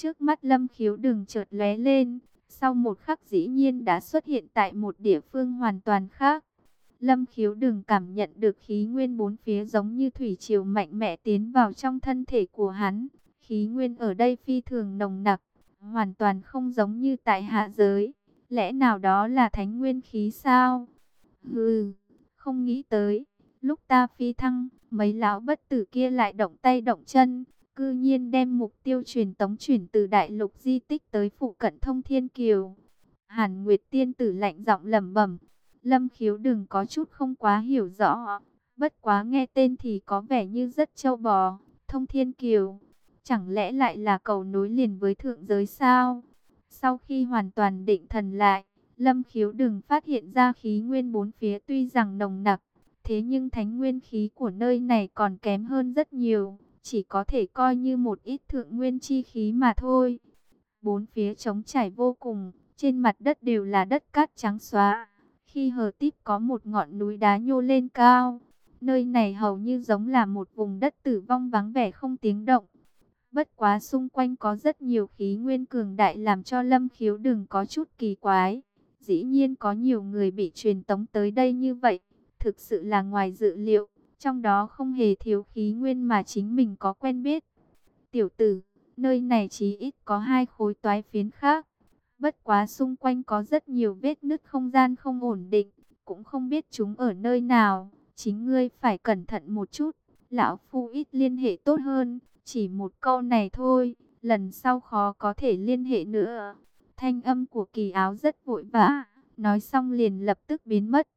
Trước mắt lâm khiếu đừng chợt lóe lên, sau một khắc dĩ nhiên đã xuất hiện tại một địa phương hoàn toàn khác. Lâm khiếu đừng cảm nhận được khí nguyên bốn phía giống như thủy triều mạnh mẽ tiến vào trong thân thể của hắn. Khí nguyên ở đây phi thường nồng nặc, hoàn toàn không giống như tại hạ giới. Lẽ nào đó là thánh nguyên khí sao? Hừ, không nghĩ tới. Lúc ta phi thăng, mấy lão bất tử kia lại động tay động chân. Cư nhiên đem mục tiêu truyền tống chuyển từ đại lục di tích tới phụ cận thông thiên kiều. Hàn Nguyệt tiên tử lạnh giọng lẩm bẩm. Lâm khiếu đừng có chút không quá hiểu rõ. Bất quá nghe tên thì có vẻ như rất châu bò. Thông thiên kiều. Chẳng lẽ lại là cầu nối liền với thượng giới sao? Sau khi hoàn toàn định thần lại, Lâm khiếu đừng phát hiện ra khí nguyên bốn phía tuy rằng nồng nặc, thế nhưng thánh nguyên khí của nơi này còn kém hơn rất nhiều, chỉ có thể coi như một ít thượng nguyên chi khí mà thôi. Bốn phía trống trải vô cùng, trên mặt đất đều là đất cát trắng xóa. Khi hờ tiếp có một ngọn núi đá nhô lên cao, nơi này hầu như giống là một vùng đất tử vong vắng vẻ không tiếng động. Bất quá xung quanh có rất nhiều khí nguyên cường đại làm cho lâm khiếu đừng có chút kỳ quái. Dĩ nhiên có nhiều người bị truyền tống tới đây như vậy, thực sự là ngoài dự liệu, trong đó không hề thiếu khí nguyên mà chính mình có quen biết. Tiểu tử, nơi này chỉ ít có hai khối toái phiến khác. Bất quá xung quanh có rất nhiều vết nứt không gian không ổn định, cũng không biết chúng ở nơi nào. Chính ngươi phải cẩn thận một chút, lão phu ít liên hệ tốt hơn, chỉ một câu này thôi, lần sau khó có thể liên hệ nữa. Thanh âm của kỳ áo rất vội vã, nói xong liền lập tức biến mất.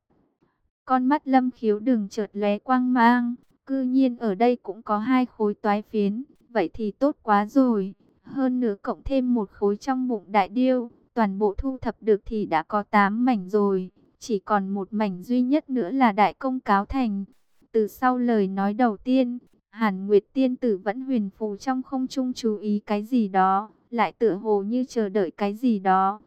Con mắt lâm khiếu đừng chợt lóe quang mang, cư nhiên ở đây cũng có hai khối toái phiến, vậy thì tốt quá rồi. Hơn nữa cộng thêm một khối trong bụng đại điêu, toàn bộ thu thập được thì đã có 8 mảnh rồi, chỉ còn một mảnh duy nhất nữa là đại công cáo thành. Từ sau lời nói đầu tiên, Hàn Nguyệt tiên tử vẫn huyền phù trong không trung chú ý cái gì đó, lại tựa hồ như chờ đợi cái gì đó.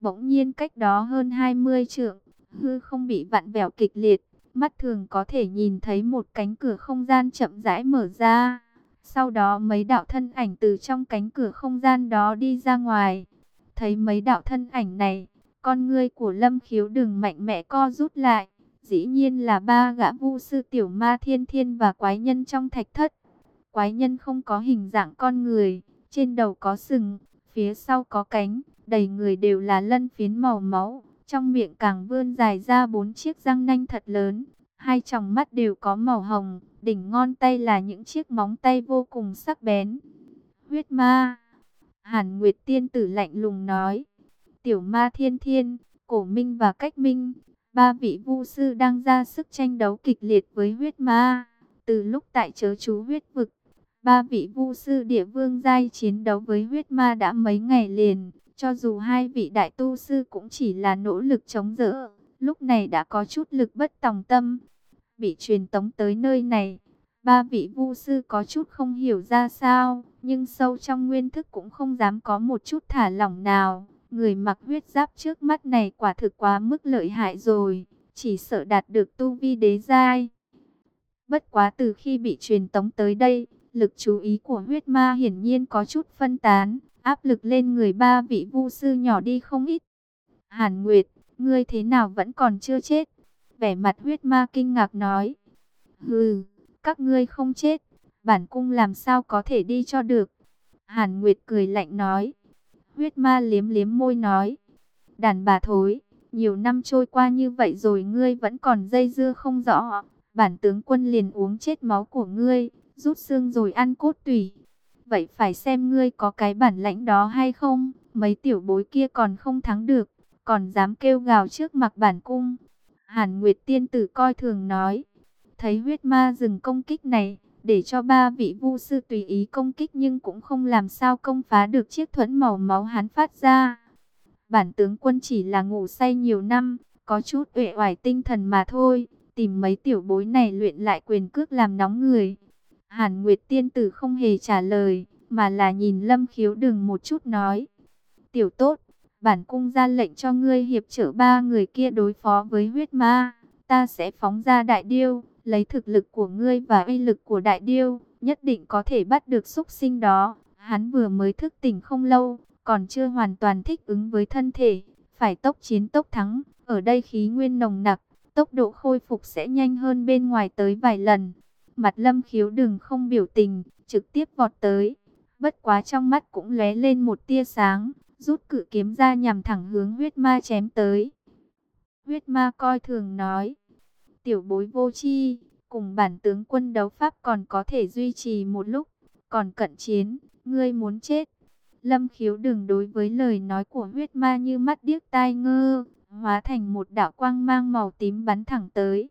Bỗng nhiên cách đó hơn 20 trượng, hư không bị vặn vẹo kịch liệt, mắt thường có thể nhìn thấy một cánh cửa không gian chậm rãi mở ra. Sau đó mấy đạo thân ảnh từ trong cánh cửa không gian đó đi ra ngoài. Thấy mấy đạo thân ảnh này, con ngươi của Lâm Khiếu đừng mạnh mẽ co rút lại. Dĩ nhiên là ba gã vu sư tiểu ma thiên thiên và quái nhân trong thạch thất. Quái nhân không có hình dạng con người, trên đầu có sừng, phía sau có cánh, đầy người đều là lân phiến màu máu. Trong miệng càng vươn dài ra bốn chiếc răng nanh thật lớn, hai tròng mắt đều có màu hồng, đỉnh ngón tay là những chiếc móng tay vô cùng sắc bén. Huyết ma, Hàn Nguyệt Tiên Tử lạnh lùng nói, tiểu ma thiên thiên, cổ minh và cách minh, ba vị vu sư đang ra sức tranh đấu kịch liệt với huyết ma. Từ lúc tại chớ chú huyết vực, ba vị vu sư địa vương giai chiến đấu với huyết ma đã mấy ngày liền, cho dù hai vị đại tu sư cũng chỉ là nỗ lực chống đỡ, lúc này đã có chút lực bất tòng tâm. Bị truyền tống tới nơi này, ba vị vu sư có chút không hiểu ra sao, nhưng sâu trong nguyên thức cũng không dám có một chút thả lỏng nào. Người mặc huyết giáp trước mắt này quả thực quá mức lợi hại rồi, chỉ sợ đạt được tu vi đế giai. Bất quá từ khi bị truyền tống tới đây, lực chú ý của huyết ma hiển nhiên có chút phân tán, áp lực lên người ba vị vu sư nhỏ đi không ít. Hàn Nguyệt, ngươi thế nào vẫn còn chưa chết? Vẻ mặt huyết ma kinh ngạc nói. Hừ, các ngươi không chết, bản cung làm sao có thể đi cho được? Hàn Nguyệt cười lạnh nói. Huyết ma liếm liếm môi nói. Đàn bà thối, nhiều năm trôi qua như vậy rồi ngươi vẫn còn dây dưa không rõ. Bản tướng quân liền uống chết máu của ngươi, rút xương rồi ăn cốt tủy. Vậy phải xem ngươi có cái bản lãnh đó hay không, mấy tiểu bối kia còn không thắng được, còn dám kêu gào trước mặt bản cung. Hàn Nguyệt tiên tử coi thường nói, thấy huyết ma dừng công kích này, để cho ba vị vu sư tùy ý công kích nhưng cũng không làm sao công phá được chiếc thuẫn màu máu hắn phát ra. Bản tướng quân chỉ là ngủ say nhiều năm, có chút uể oải tinh thần mà thôi, tìm mấy tiểu bối này luyện lại quyền cước làm nóng người. Hàn Nguyệt tiên tử không hề trả lời, mà là nhìn Lâm Khiếu Đừng một chút nói. Tiểu tốt, bản cung ra lệnh cho ngươi hiệp trợ ba người kia đối phó với huyết ma, ta sẽ phóng ra đại điêu lấy thực lực của ngươi và uy lực của đại điêu, nhất định có thể bắt được xúc sinh đó. Hắn vừa mới thức tỉnh không lâu, còn chưa hoàn toàn thích ứng với thân thể, phải tốc chiến tốc thắng, ở đây khí nguyên nồng nặc, tốc độ khôi phục sẽ nhanh hơn bên ngoài tới vài lần. Mặt lâm khiếu đừng không biểu tình, trực tiếp vọt tới. Bất quá trong mắt cũng lóe lên một tia sáng, rút cự kiếm ra nhằm thẳng hướng huyết ma chém tới. Huyết ma coi thường nói, tiểu bối vô chi, cùng bản tướng quân đấu pháp còn có thể duy trì một lúc, còn cận chiến, ngươi muốn chết. Lâm khiếu đừng đối với lời nói của huyết ma như mắt điếc tai ngơ, hóa thành một đạo quang mang màu tím bắn thẳng tới.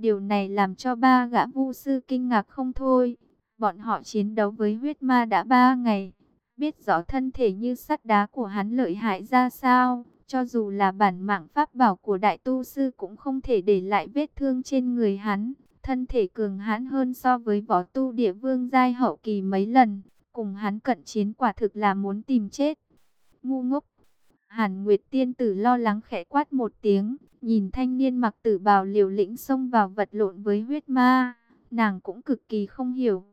Điều này làm cho ba gã vu sư kinh ngạc không thôi. Bọn họ chiến đấu với huyết ma đã ba ngày. Biết rõ thân thể như sắt đá của hắn lợi hại ra sao. Cho dù là bản mạng pháp bảo của đại tu sư cũng không thể để lại vết thương trên người hắn. Thân thể cường hãn hơn so với võ tu địa vương giai hậu kỳ mấy lần. Cùng hắn cận chiến quả thực là muốn tìm chết. Ngu ngốc. Hàn Nguyệt tiên tử lo lắng khẽ quát một tiếng, nhìn thanh niên mặc tử bào liều lĩnh xông vào vật lộn với huyết ma, nàng cũng cực kỳ không hiểu.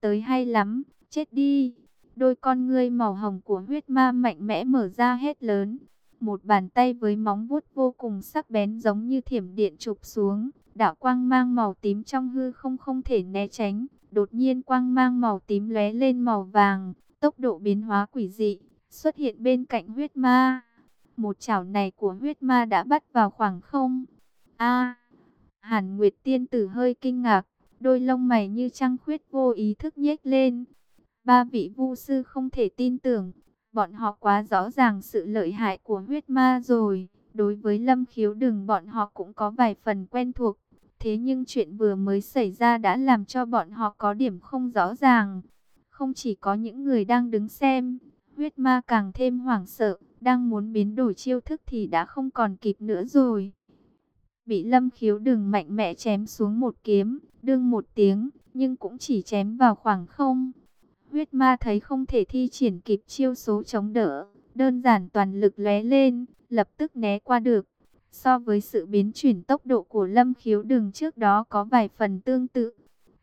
Tới hay lắm, chết đi. Đôi con ngươi màu hồng của huyết ma mạnh mẽ mở ra hết lớn. Một bàn tay với móng vuốt vô cùng sắc bén giống như thiểm điện chụp xuống, đạo quang mang màu tím trong hư không không thể né tránh. Đột nhiên quang mang màu tím lóe lên màu vàng, tốc độ biến hóa quỷ dị, xuất hiện bên cạnh huyết ma. Một chảo này của huyết ma đã bắt vào khoảng không. A, Hàn Nguyệt tiên tử hơi kinh ngạc, đôi lông mày như trăng khuyết vô ý thức nhếch lên. Ba vị vu sư không thể tin tưởng, bọn họ quá rõ ràng sự lợi hại của huyết ma rồi. Đối với lâm khiếu đừng bọn họ cũng có vài phần quen thuộc. Thế nhưng chuyện vừa mới xảy ra đã làm cho bọn họ có điểm không rõ ràng. Không chỉ có những người đang đứng xem, huyết ma càng thêm hoảng sợ, đang muốn biến đổi chiêu thức thì đã không còn kịp nữa rồi. Bị lâm khiếu đừng mạnh mẽ chém xuống một kiếm, đương một tiếng, nhưng cũng chỉ chém vào khoảng không. Huyết ma thấy không thể thi triển kịp chiêu số chống đỡ, đơn giản toàn lực lóe lên, lập tức né qua được. So với sự biến chuyển tốc độ của lâm khiếu đừng trước đó có vài phần tương tự.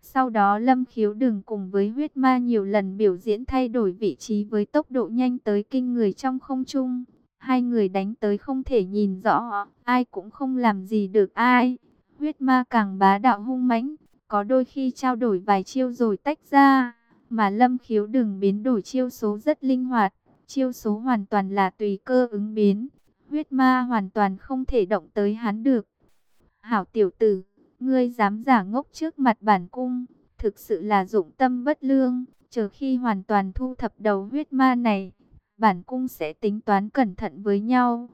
Sau đó Lâm Khiếu Đừng cùng với huyết ma nhiều lần biểu diễn thay đổi vị trí với tốc độ nhanh tới kinh người trong không trung. Hai người đánh tới không thể nhìn rõ, ai cũng không làm gì được ai. Huyết ma càng bá đạo hung mãnh, có đôi khi trao đổi vài chiêu rồi tách ra. Mà Lâm Khiếu Đừng biến đổi chiêu số rất linh hoạt, chiêu số hoàn toàn là tùy cơ ứng biến. Huyết ma hoàn toàn không thể động tới hắn được. Hảo tiểu tử Ngươi dám giả ngốc trước mặt bản cung, thực sự là dụng tâm bất lương, chờ khi hoàn toàn thu thập đầu huyết ma này, bản cung sẽ tính toán cẩn thận với nhau.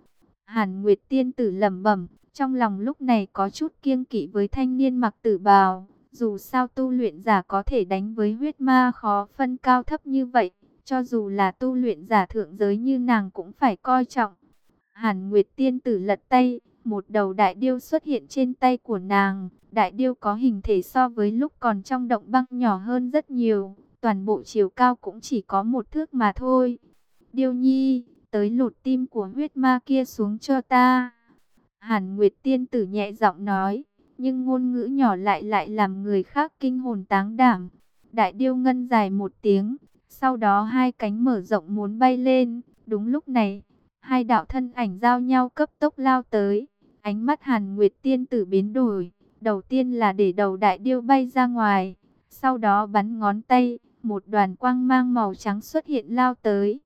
Hàn Nguyệt tiên tử lẩm bẩm, trong lòng lúc này có chút kiêng kỵ với thanh niên mặc tử bào, dù sao tu luyện giả có thể đánh với huyết ma khó phân cao thấp như vậy, cho dù là tu luyện giả thượng giới như nàng cũng phải coi trọng. Hàn Nguyệt tiên tử lật tay, một đầu đại điêu xuất hiện trên tay của nàng. Đại điêu có hình thể so với lúc còn trong động băng nhỏ hơn rất nhiều. Toàn bộ chiều cao cũng chỉ có một thước mà thôi. Điêu nhi, tới lột tim của huyết ma kia xuống cho ta. Hàn Nguyệt tiên tử nhẹ giọng nói, nhưng ngôn ngữ nhỏ lại lại làm người khác kinh hồn táng đảm. Đại điêu ngân dài một tiếng, sau đó hai cánh mở rộng muốn bay lên. Đúng lúc này, hai đạo thân ảnh giao nhau cấp tốc lao tới. Ánh mắt Hàn Nguyệt tiên tử biến đổi, đầu tiên là để đầu đại điêu bay ra ngoài, sau đó bắn ngón tay, một đoàn quang mang màu trắng xuất hiện lao tới.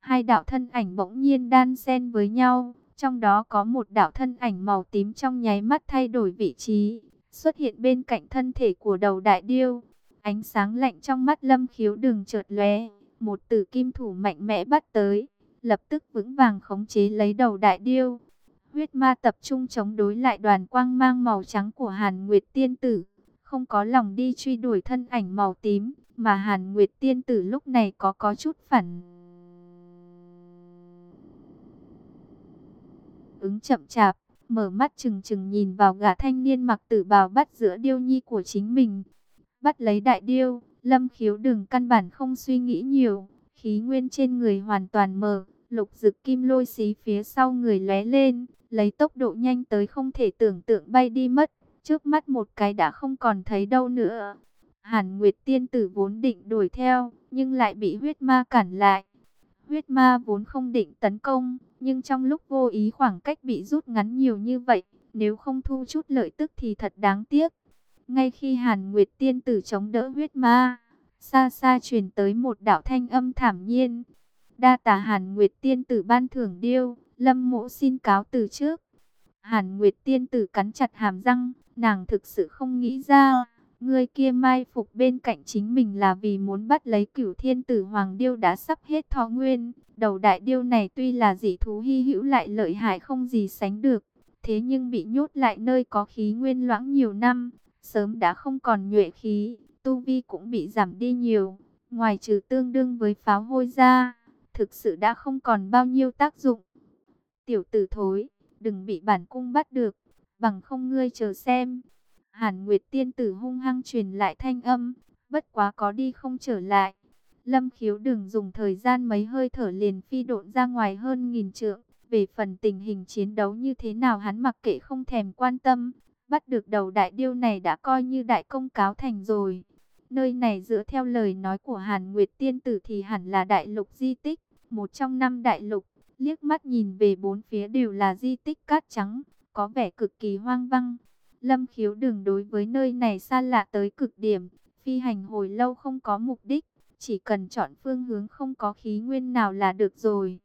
Hai đạo thân ảnh bỗng nhiên đan xen với nhau, trong đó có một đạo thân ảnh màu tím trong nháy mắt thay đổi vị trí, xuất hiện bên cạnh thân thể của đầu đại điêu. Ánh sáng lạnh trong mắt lâm khiếu đường chợt lóe, một tử kim thủ mạnh mẽ bắt tới, lập tức vững vàng khống chế lấy đầu đại điêu. Huyết ma tập trung chống đối lại đoàn quang mang màu trắng của Hàn Nguyệt Tiên Tử. Không có lòng đi truy đuổi thân ảnh màu tím, mà Hàn Nguyệt Tiên Tử lúc này có có chút phản. Ứng chậm chạp, mở mắt chừng chừng nhìn vào gã thanh niên mặc tử bào bắt giữa điêu nhi của chính mình. Bắt lấy đại điêu, lâm khiếu đừng căn bản không suy nghĩ nhiều, khí nguyên trên người hoàn toàn mở. Lục dực kim lôi xí phía sau người lóe lên, lấy tốc độ nhanh tới không thể tưởng tượng bay đi mất, trước mắt một cái đã không còn thấy đâu nữa. Hàn Nguyệt tiên tử vốn định đuổi theo, nhưng lại bị huyết ma cản lại. Huyết ma vốn không định tấn công, nhưng trong lúc vô ý khoảng cách bị rút ngắn nhiều như vậy, nếu không thu chút lợi tức thì thật đáng tiếc. Ngay khi Hàn Nguyệt tiên tử chống đỡ huyết ma, xa xa truyền tới một đạo thanh âm thảm nhiên. Đa tà Hàn Nguyệt tiên tử ban thưởng điêu, lâm mộ xin cáo từ trước. Hàn Nguyệt tiên tử cắn chặt hàm răng, nàng thực sự không nghĩ ra, người kia mai phục bên cạnh chính mình là vì muốn bắt lấy cửu thiên tử hoàng điêu đã sắp hết thọ nguyên. Đầu đại điêu này tuy là dị thú hy hữu lại lợi hại không gì sánh được, thế nhưng bị nhốt lại nơi có khí nguyên loãng nhiều năm, sớm đã không còn nhuệ khí, tu vi cũng bị giảm đi nhiều, ngoài trừ tương đương với pháo hôi ra, thực sự đã không còn bao nhiêu tác dụng. Tiểu tử thối, đừng bị bản cung bắt được, bằng không ngươi chờ xem. Hàn Nguyệt tiên tử hung hăng truyền lại thanh âm, bất quá có đi không trở lại. Lâm khiếu đừng dùng thời gian mấy hơi thở liền phi độn ra ngoài hơn nghìn trượng. Về phần tình hình chiến đấu như thế nào hắn mặc kệ không thèm quan tâm. Bắt được đầu đại điêu này đã coi như đại công cáo thành rồi. Nơi này dựa theo lời nói của Hàn Nguyệt Tiên Tử thì hẳn là đại lục di tích, một trong năm đại lục. Liếc mắt nhìn về bốn phía đều là di tích cát trắng, có vẻ cực kỳ hoang vắng. Lâm khiếu Đường đối với nơi này xa lạ tới cực điểm, phi hành hồi lâu không có mục đích, chỉ cần chọn phương hướng không có khí nguyên nào là được rồi.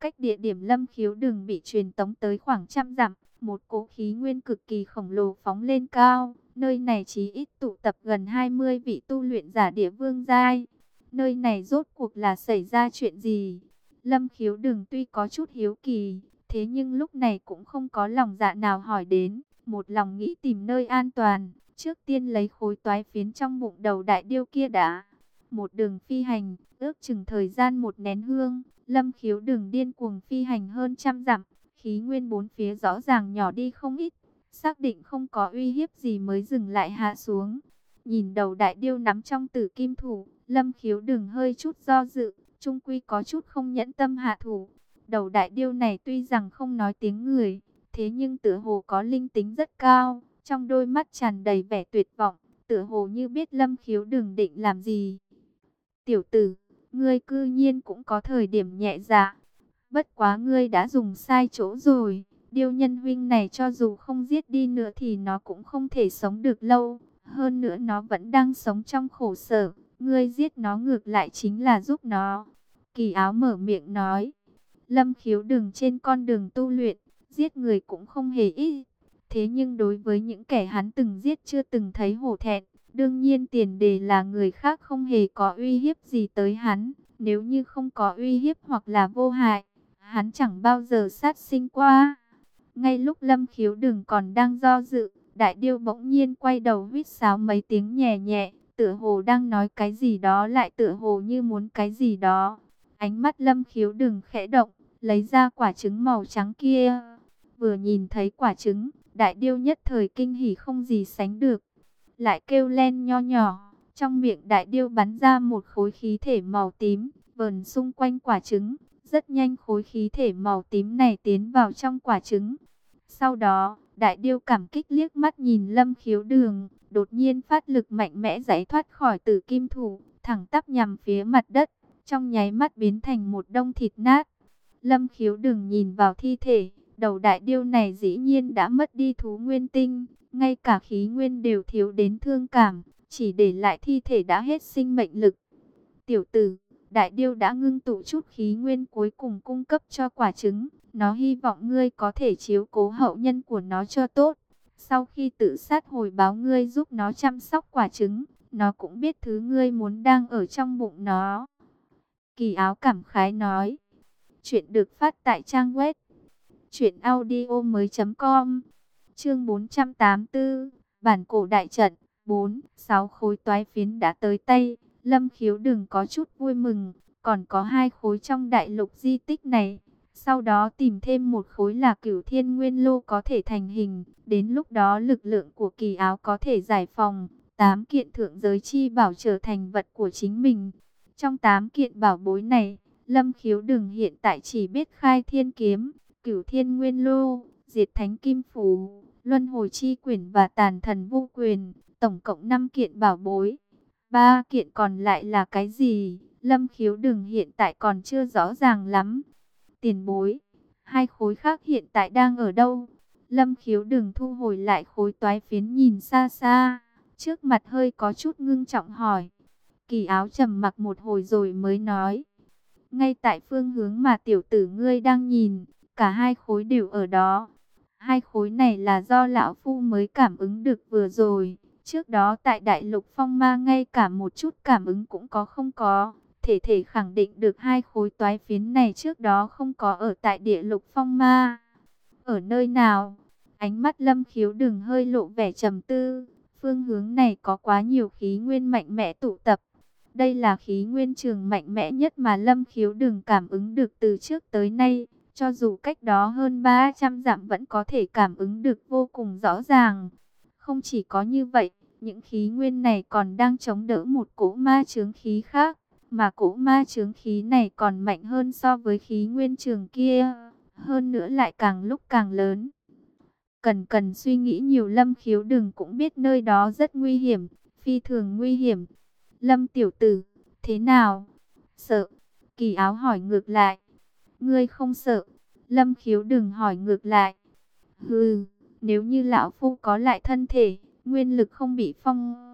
Cách địa điểm lâm khiếu Đường bị truyền tống tới khoảng trăm dặm, một cỗ khí nguyên cực kỳ khổng lồ phóng lên cao. Nơi này chỉ ít tụ tập gần 20 vị tu luyện giả địa vương giai. Nơi này rốt cuộc là xảy ra chuyện gì? Lâm khiếu đừng tuy có chút hiếu kỳ, thế nhưng lúc này cũng không có lòng dạ nào hỏi đến. Một lòng nghĩ tìm nơi an toàn, trước tiên lấy khối toái phiến trong bụng đầu đại điêu kia đã. Một đường phi hành, ước chừng thời gian một nén hương, lâm khiếu đường điên cuồng phi hành hơn trăm dặm, khí nguyên bốn phía rõ ràng nhỏ đi không ít, xác định không có uy hiếp gì mới dừng lại hạ xuống. Nhìn đầu đại điêu nắm trong tử kim thủ, lâm khiếu đường hơi chút do dự, trung quy có chút không nhẫn tâm hạ thủ. Đầu đại điêu này tuy rằng không nói tiếng người, thế nhưng tựa hồ có linh tính rất cao, trong đôi mắt tràn đầy vẻ tuyệt vọng, tựa hồ như biết lâm khiếu đường định làm gì. Tiểu tử, ngươi cư nhiên cũng có thời điểm nhẹ dạ, bất quá ngươi đã dùng sai chỗ rồi. Điêu nhân huynh này cho dù không giết đi nữa thì nó cũng không thể sống được lâu. Hơn nữa nó vẫn đang sống trong khổ sở. Ngươi giết nó ngược lại chính là giúp nó. Kỳ áo mở miệng nói. Lâm khiếu đừng trên con đường tu luyện. Giết người cũng không hề ít. Thế nhưng đối với những kẻ hắn từng giết chưa từng thấy hổ thẹn. Đương nhiên tiền đề là người khác không hề có uy hiếp gì tới hắn. Nếu như không có uy hiếp hoặc là vô hại. Hắn chẳng bao giờ sát sinh qua. Ngay lúc Lâm Khiếu Đừng còn đang do dự, Đại Điêu bỗng nhiên quay đầu huýt sáo mấy tiếng nhẹ nhẹ, tựa hồ đang nói cái gì đó lại tựa hồ như muốn cái gì đó. Ánh mắt Lâm Khiếu Đừng khẽ động, lấy ra quả trứng màu trắng kia. Vừa nhìn thấy quả trứng, Đại Điêu nhất thời kinh hỉ không gì sánh được. Lại kêu len nho nhỏ, trong miệng Đại Điêu bắn ra một khối khí thể màu tím, vờn xung quanh quả trứng. Rất nhanh khối khí thể màu tím này tiến vào trong quả trứng. Sau đó, đại điêu cảm kích liếc mắt nhìn lâm khiếu đường, đột nhiên phát lực mạnh mẽ giải thoát khỏi tử kim thủ, thẳng tắp nhằm phía mặt đất, trong nháy mắt biến thành một đông thịt nát. Lâm khiếu đường nhìn vào thi thể, đầu đại điêu này dĩ nhiên đã mất đi thú nguyên tinh, ngay cả khí nguyên đều thiếu đến thương cảm, chỉ để lại thi thể đã hết sinh mệnh lực. Tiểu tử Đại điêu đã ngưng tụ chút khí nguyên cuối cùng cung cấp cho quả trứng. Nó hy vọng ngươi có thể chiếu cố hậu nhân của nó cho tốt. Sau khi tự sát hồi báo ngươi giúp nó chăm sóc quả trứng, nó cũng biết thứ ngươi muốn đang ở trong bụng nó. Kỳ áo cảm khái nói. Chuyện được phát tại trang web. Chuyện audio mới com. Chương 484. Bản cổ đại trận. 4. 6 khối toái phiến đã tới tay. Lâm khiếu đừng có chút vui mừng, còn có hai khối trong đại lục di tích này. Sau đó tìm thêm một khối là cửu thiên nguyên lô có thể thành hình. Đến lúc đó lực lượng của kỳ áo có thể giải phòng. Tám kiện thượng giới chi bảo trở thành vật của chính mình. Trong tám kiện bảo bối này, Lâm khiếu đừng hiện tại chỉ biết khai thiên kiếm, cửu thiên nguyên lô, diệt thánh kim phù, luân hồi chi quyển và tàn thần vô quyền. Tổng cộng 5 kiện bảo bối. Ba kiện còn lại là cái gì? Lâm khiếu đừng hiện tại còn chưa rõ ràng lắm. Tiền bối, hai khối khác hiện tại đang ở đâu? Lâm khiếu đừng thu hồi lại khối toái phiến nhìn xa xa. Trước mặt hơi có chút ngưng trọng hỏi. Kỳ áo trầm mặc một hồi rồi mới nói. Ngay tại phương hướng mà tiểu tử ngươi đang nhìn, cả hai khối đều ở đó. Hai khối này là do lão phu mới cảm ứng được vừa rồi. Trước đó tại đại lục phong ma ngay cả một chút cảm ứng cũng có không có. Thể thể khẳng định được hai khối toái phiến này trước đó không có ở tại địa lục phong ma. Ở nơi nào? Ánh mắt lâm khiếu đừng hơi lộ vẻ trầm tư. Phương hướng này có quá nhiều khí nguyên mạnh mẽ tụ tập. Đây là khí nguyên trường mạnh mẽ nhất mà lâm khiếu đừng cảm ứng được từ trước tới nay. Cho dù cách đó hơn 300 dặm vẫn có thể cảm ứng được vô cùng rõ ràng. Không chỉ có như vậy, những khí nguyên này còn đang chống đỡ một cỗ ma chướng khí khác. Mà cỗ ma chướng khí này còn mạnh hơn so với khí nguyên trường kia. Hơn nữa lại càng lúc càng lớn. Cần cần suy nghĩ nhiều lâm khiếu đừng cũng biết nơi đó rất nguy hiểm, phi thường nguy hiểm. Lâm tiểu tử, thế nào? Sợ. Kỳ áo hỏi ngược lại. Ngươi không sợ. Lâm khiếu đừng hỏi ngược lại. Hừ, nếu như lão phu có lại thân thể, nguyên lực không bị phong...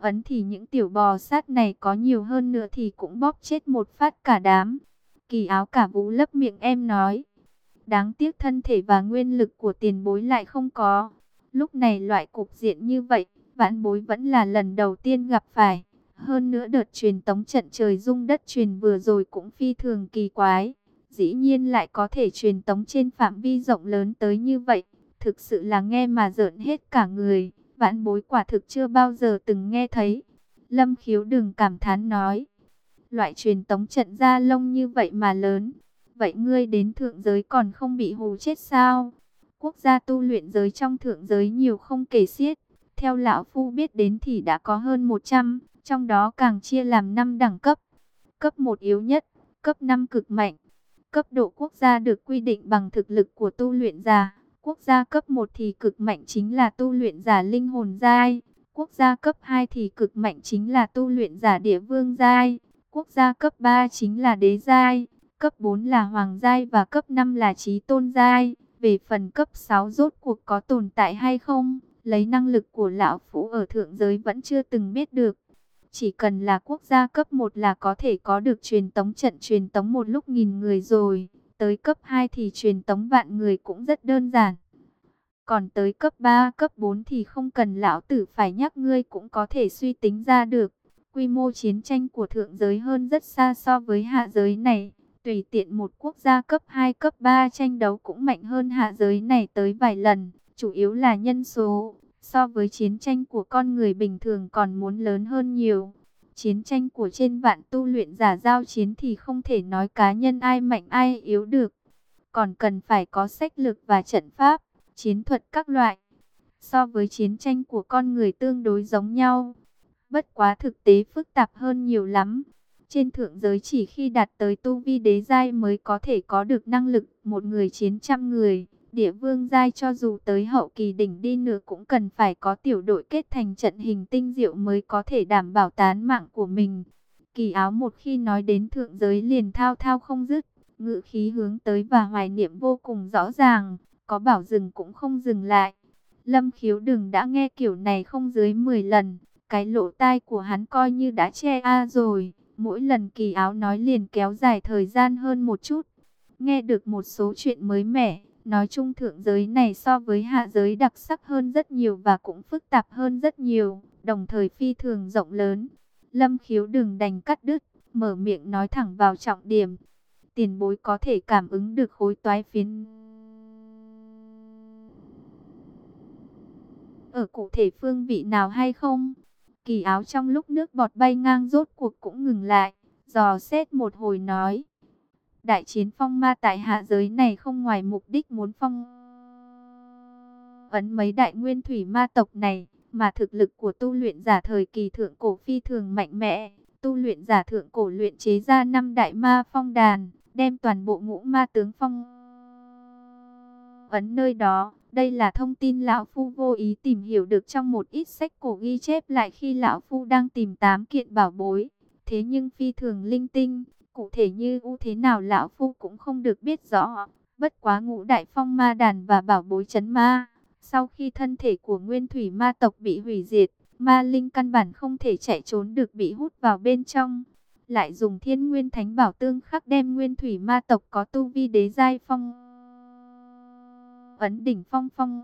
Ấn thì những tiểu bò sát này có nhiều hơn nữa thì cũng bóp chết một phát cả đám. Kỳ áo cả vũ lấp miệng em nói. Đáng tiếc thân thể và nguyên lực của tiền bối lại không có. Lúc này loại cục diện như vậy, vãn bối vẫn là lần đầu tiên gặp phải. Hơn nữa đợt truyền tống trận trời rung đất truyền vừa rồi cũng phi thường kỳ quái. Dĩ nhiên lại có thể truyền tống trên phạm vi rộng lớn tới như vậy. Thực sự là nghe mà rợn hết cả người. Vãn bối quả thực chưa bao giờ từng nghe thấy. Lâm khiếu đừng cảm thán nói. Loại truyền tống trận ra lông như vậy mà lớn. Vậy ngươi đến thượng giới còn không bị hù chết sao? Quốc gia tu luyện giới trong thượng giới nhiều không kể xiết. Theo lão phu biết đến thì đã có hơn 100, trong đó càng chia làm 5 đẳng cấp. Cấp 1 yếu nhất, cấp 5 cực mạnh. Cấp độ quốc gia được quy định bằng thực lực của tu luyện giả. Quốc gia cấp 1 thì cực mạnh chính là tu luyện giả linh hồn giai. Quốc gia cấp 2 thì cực mạnh chính là tu luyện giả địa vương giai. Quốc gia cấp 3 chính là đế giai. Cấp 4 là hoàng giai và cấp 5 là trí tôn giai. Về phần cấp 6 rốt cuộc có tồn tại hay không, lấy năng lực của lão phú ở thượng giới vẫn chưa từng biết được. Chỉ cần là quốc gia cấp 1 là có thể có được truyền tống trận truyền tống một lúc nghìn người rồi. Tới cấp 2 thì truyền tống vạn người cũng rất đơn giản. Còn tới cấp 3, cấp 4 thì không cần lão tử phải nhắc ngươi cũng có thể suy tính ra được. Quy mô chiến tranh của thượng giới hơn rất xa so với hạ giới này. Tùy tiện một quốc gia cấp 2, cấp 3 tranh đấu cũng mạnh hơn hạ giới này tới vài lần, chủ yếu là nhân số, so với chiến tranh của con người bình thường còn muốn lớn hơn nhiều. Chiến tranh của trên vạn tu luyện giả giao chiến thì không thể nói cá nhân ai mạnh ai yếu được, còn cần phải có sách lực và trận pháp, chiến thuật các loại. So với chiến tranh của con người tương đối giống nhau, bất quá thực tế phức tạp hơn nhiều lắm. Trên thượng giới chỉ khi đạt tới tu vi đế giai mới có thể có được năng lực một người chiến trăm người. Địa vương giai cho dù tới hậu kỳ đỉnh đi nữa cũng cần phải có tiểu đội kết thành trận hình tinh diệu mới có thể đảm bảo tán mạng của mình. Kỳ áo một khi nói đến thượng giới liền thao thao không dứt, ngự khí hướng tới và hoài niệm vô cùng rõ ràng, có bảo dừng cũng không dừng lại. Lâm khiếu đừng đã nghe kiểu này không dưới 10 lần, cái lỗ tai của hắn coi như đã che a rồi. Mỗi lần kỳ áo nói liền kéo dài thời gian hơn một chút. Nghe được một số chuyện mới mẻ, nói chung thượng giới này so với hạ giới đặc sắc hơn rất nhiều và cũng phức tạp hơn rất nhiều, đồng thời phi thường rộng lớn. Lâm khiếu đừng đành cắt đứt, mở miệng nói thẳng vào trọng điểm. Tiền bối có thể cảm ứng được khối toái phiến. Ở cụ thể phương vị nào hay không? Kỳ áo trong lúc nước bọt bay ngang rốt cuộc cũng ngừng lại, dò xét một hồi nói. Đại chiến phong ma tại hạ giới này không ngoài mục đích muốn phong ấn mấy đại nguyên thủy ma tộc này, mà thực lực của tu luyện giả thời kỳ thượng cổ phi thường mạnh mẽ. Tu luyện giả thượng cổ luyện chế ra năm đại ma phong đàn, đem toàn bộ ngũ ma tướng phong ấn nơi đó, Đây là thông tin lão phu vô ý tìm hiểu được trong một ít sách cổ ghi chép lại khi lão phu đang tìm tám kiện bảo bối. Thế nhưng phi thường linh tinh, cụ thể như u thế nào lão phu cũng không được biết rõ. Bất quá ngũ đại phong ma đàn và bảo bối chấn ma. Sau khi thân thể của nguyên thủy ma tộc bị hủy diệt, ma linh căn bản không thể chạy trốn được bị hút vào bên trong. Lại dùng thiên nguyên thánh bảo tương khắc đem nguyên thủy ma tộc có tu vi đế giai phong. Ấn đỉnh phong phong.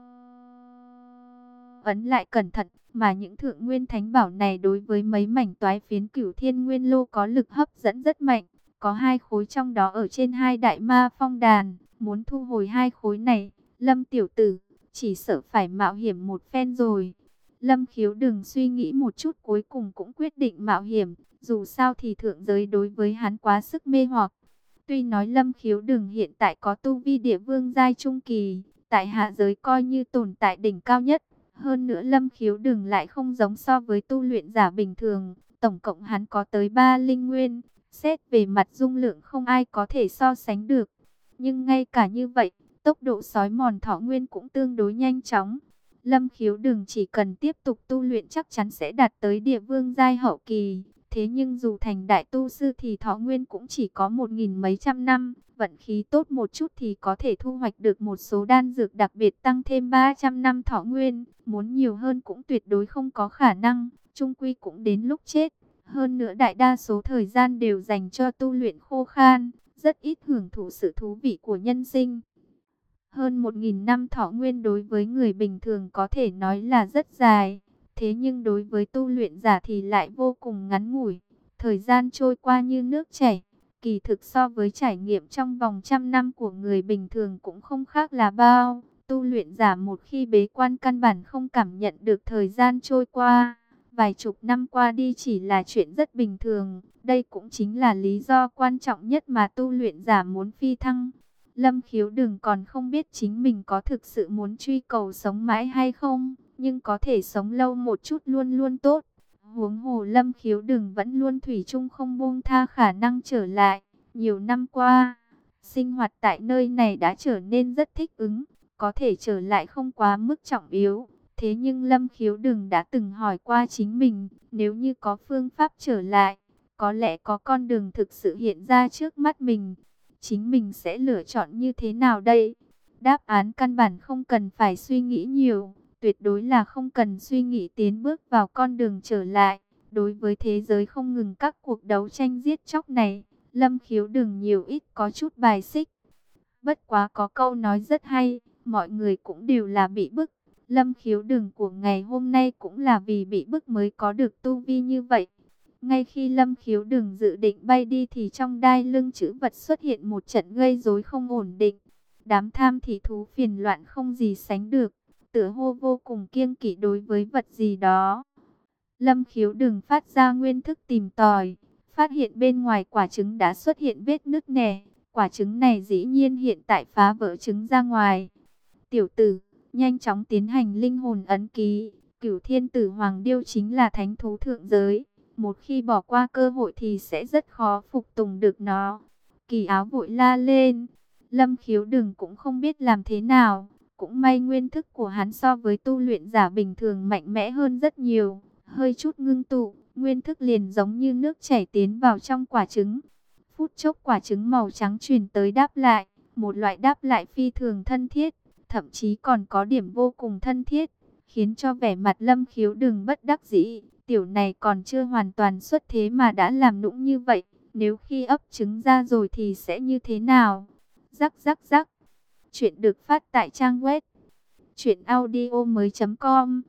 Ấn lại cẩn thận, mà những thượng nguyên thánh bảo này đối với mấy mảnh toái phiến cửu thiên nguyên lô có lực hấp dẫn rất mạnh. Có hai khối trong đó ở trên hai đại ma phong đàn, muốn thu hồi hai khối này, lâm tiểu tử, chỉ sợ phải mạo hiểm một phen rồi. Lâm khiếu đừng suy nghĩ một chút cuối cùng cũng quyết định mạo hiểm, dù sao thì thượng giới đối với hắn quá sức mê hoặc. Tuy nói lâm khiếu đừng hiện tại có tu vi địa vương giai trung kỳ, tại hạ giới coi như tồn tại đỉnh cao nhất. Hơn nữa lâm khiếu đừng lại không giống so với tu luyện giả bình thường, tổng cộng hắn có tới 3 linh nguyên, xét về mặt dung lượng không ai có thể so sánh được. Nhưng ngay cả như vậy, tốc độ sói mòn thọ nguyên cũng tương đối nhanh chóng. Lâm khiếu đừng chỉ cần tiếp tục tu luyện chắc chắn sẽ đạt tới địa vương giai hậu kỳ. Thế nhưng dù thành đại tu sư thì thọ nguyên cũng chỉ có một nghìn mấy trăm năm. Vận khí tốt một chút thì có thể thu hoạch được một số đan dược đặc biệt tăng thêm 300 năm thọ nguyên. Muốn nhiều hơn cũng tuyệt đối không có khả năng. Trung quy cũng đến lúc chết. Hơn nữa đại đa số thời gian đều dành cho tu luyện khô khan. Rất ít hưởng thụ sự thú vị của nhân sinh. Hơn 1.000 năm thọ nguyên đối với người bình thường có thể nói là rất dài. Thế nhưng đối với tu luyện giả thì lại vô cùng ngắn ngủi. Thời gian trôi qua như nước chảy. Kỳ thực so với trải nghiệm trong vòng trăm năm của người bình thường cũng không khác là bao. Tu luyện giả một khi bế quan căn bản không cảm nhận được thời gian trôi qua. Vài chục năm qua đi chỉ là chuyện rất bình thường. Đây cũng chính là lý do quan trọng nhất mà tu luyện giả muốn phi thăng. Lâm khiếu đừng còn không biết chính mình có thực sự muốn truy cầu sống mãi hay không, nhưng có thể sống lâu một chút luôn luôn tốt. Huống hồ lâm khiếu đừng vẫn luôn thủy chung không buông tha khả năng trở lại. Nhiều năm qua, sinh hoạt tại nơi này đã trở nên rất thích ứng, có thể trở lại không quá mức trọng yếu. Thế nhưng lâm khiếu đừng đã từng hỏi qua chính mình, nếu như có phương pháp trở lại, có lẽ có con đường thực sự hiện ra trước mắt mình chính mình sẽ lựa chọn như thế nào đây? Đáp án căn bản không cần phải suy nghĩ nhiều, tuyệt đối là không cần suy nghĩ tiến bước vào con đường trở lại. Đối với thế giới không ngừng các cuộc đấu tranh giết chóc này, Lâm Khiếu đừng nhiều ít có chút bài xích. Bất quá có câu nói rất hay, mọi người cũng đều là bị bức. Lâm Khiếu đừng của ngày hôm nay cũng là vì bị bức mới có được tu vi như vậy. Ngay khi Lâm Khiếu đừng dự định bay đi thì trong đai lưng chữ vật xuất hiện một trận gây rối không ổn định. Đám tham thị thú phiền loạn không gì sánh được, tựa hô vô cùng kiêng kỵ đối với vật gì đó. Lâm Khiếu đừng phát ra nguyên thức tìm tòi, phát hiện bên ngoài quả trứng đã xuất hiện vết nứt nẻ. Quả trứng này dĩ nhiên hiện tại phá vỡ trứng ra ngoài. Tiểu tử, nhanh chóng tiến hành linh hồn ấn ký. Cửu thiên tử Hoàng Điêu chính là thánh thú thượng giới. Một khi bỏ qua cơ hội thì sẽ rất khó phục tùng được nó. Kỳ áo vội la lên. Lâm khiếu đừng cũng không biết làm thế nào. Cũng may nguyên thức của hắn so với tu luyện giả bình thường mạnh mẽ hơn rất nhiều. Hơi chút ngưng tụ, nguyên thức liền giống như nước chảy tiến vào trong quả trứng. Phút chốc quả trứng màu trắng truyền tới đáp lại. Một loại đáp lại phi thường thân thiết, thậm chí còn có điểm vô cùng thân thiết, khiến cho vẻ mặt lâm khiếu đừng bất đắc dĩ. Tiểu này còn chưa hoàn toàn xuất thế mà đã làm nũng như vậy. Nếu khi ấp trứng ra rồi thì sẽ như thế nào? Rắc rắc rắc. Chuyện được phát tại trang web. Chuyện audio mới com.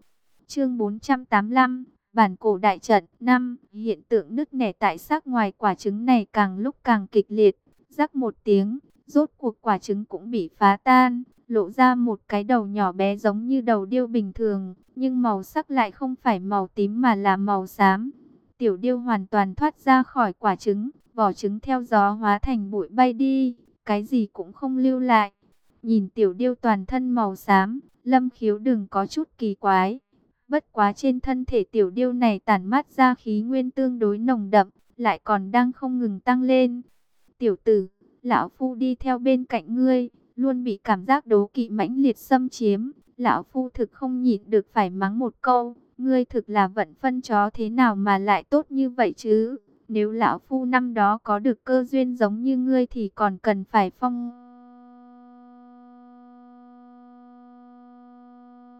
Chương 485. Bản cổ đại trận 5. Hiện tượng nứt nẻ tại xác ngoài quả trứng này càng lúc càng kịch liệt. Rắc một tiếng. Rốt cuộc quả trứng cũng bị phá tan lộ ra một cái đầu nhỏ bé giống như đầu điêu bình thường, nhưng màu sắc lại không phải màu tím mà là màu xám. Tiểu điêu hoàn toàn thoát ra khỏi quả trứng, vỏ trứng theo gió hóa thành bụi bay đi, cái gì cũng không lưu lại. Nhìn tiểu điêu toàn thân màu xám, lâm khiếu đừng có chút kỳ quái. Bất quá trên thân thể tiểu điêu này tản mát ra khí nguyên tương đối nồng đậm, lại còn đang không ngừng tăng lên. Tiểu tử, lão phu đi theo bên cạnh ngươi, luôn bị cảm giác đố kỵ mãnh liệt xâm chiếm. Lão Phu thực không nhịn được phải mắng một câu, ngươi thực là vận phân chó thế nào mà lại tốt như vậy chứ? Nếu Lão Phu năm đó có được cơ duyên giống như ngươi thì còn cần phải phong...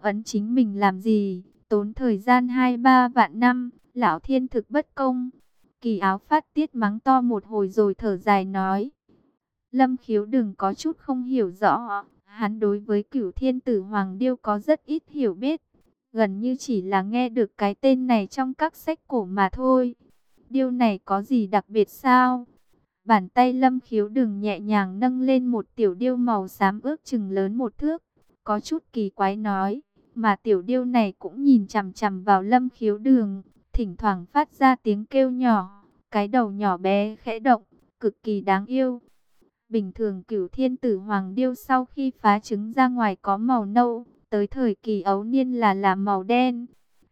Ấn chính mình làm gì? Tốn thời gian hai ba vạn năm, Lão Thiên thực bất công. Kỳ áo phát tiết mắng to một hồi rồi thở dài nói. Lâm khiếu đừng có chút không hiểu rõ. Hắn đối với cửu thiên tử Hoàng Điêu có rất ít hiểu biết. Gần như chỉ là nghe được cái tên này trong các sách cổ mà thôi. Điêu này có gì đặc biệt sao? Bàn tay lâm khiếu đừng nhẹ nhàng nâng lên một tiểu điêu màu xám ước chừng lớn một thước. Có chút kỳ quái nói. Mà tiểu điêu này cũng nhìn chằm chằm vào lâm khiếu đường. Thỉnh thoảng phát ra tiếng kêu nhỏ. Cái đầu nhỏ bé khẽ động. Cực kỳ đáng yêu. Bình thường cửu thiên tử hoàng điêu sau khi phá trứng ra ngoài có màu nâu, tới thời kỳ ấu niên là là màu đen.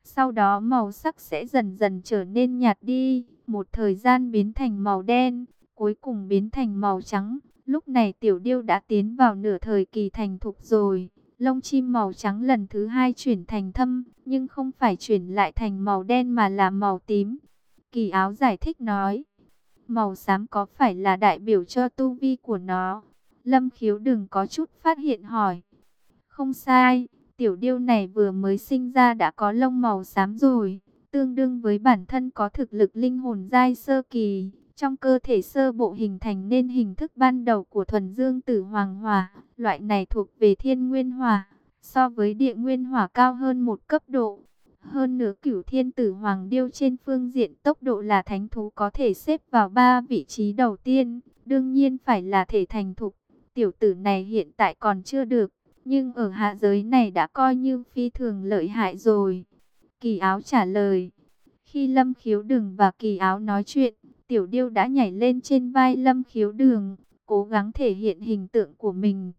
Sau đó màu sắc sẽ dần dần trở nên nhạt đi, một thời gian biến thành màu đen, cuối cùng biến thành màu trắng. Lúc này tiểu điêu đã tiến vào nửa thời kỳ thành thục rồi. Lông chim màu trắng lần thứ hai chuyển thành thâm, nhưng không phải chuyển lại thành màu đen mà là màu tím. Kỳ áo giải thích nói. Màu xám có phải là đại biểu cho tu vi của nó? Lâm khiếu đừng có chút phát hiện hỏi. Không sai, tiểu điêu này vừa mới sinh ra đã có lông màu xám rồi. Tương đương với bản thân có thực lực linh hồn giai sơ kỳ. Trong cơ thể sơ bộ hình thành nên hình thức ban đầu của thuần dương tử hoàng hòa, Loại này thuộc về thiên nguyên hòa, So với địa nguyên hỏa cao hơn một cấp độ. Hơn nữa cửu thiên tử hoàng điêu trên phương diện tốc độ là thánh thú có thể xếp vào ba vị trí đầu tiên. Đương nhiên phải là thể thành thục. Tiểu tử này hiện tại còn chưa được. Nhưng ở hạ giới này đã coi như phi thường lợi hại rồi. Kỳ áo trả lời. Khi Lâm Khiếu Đường và Kỳ áo nói chuyện, Tiểu Điêu đã nhảy lên trên vai Lâm Khiếu Đường, cố gắng thể hiện hình tượng của mình.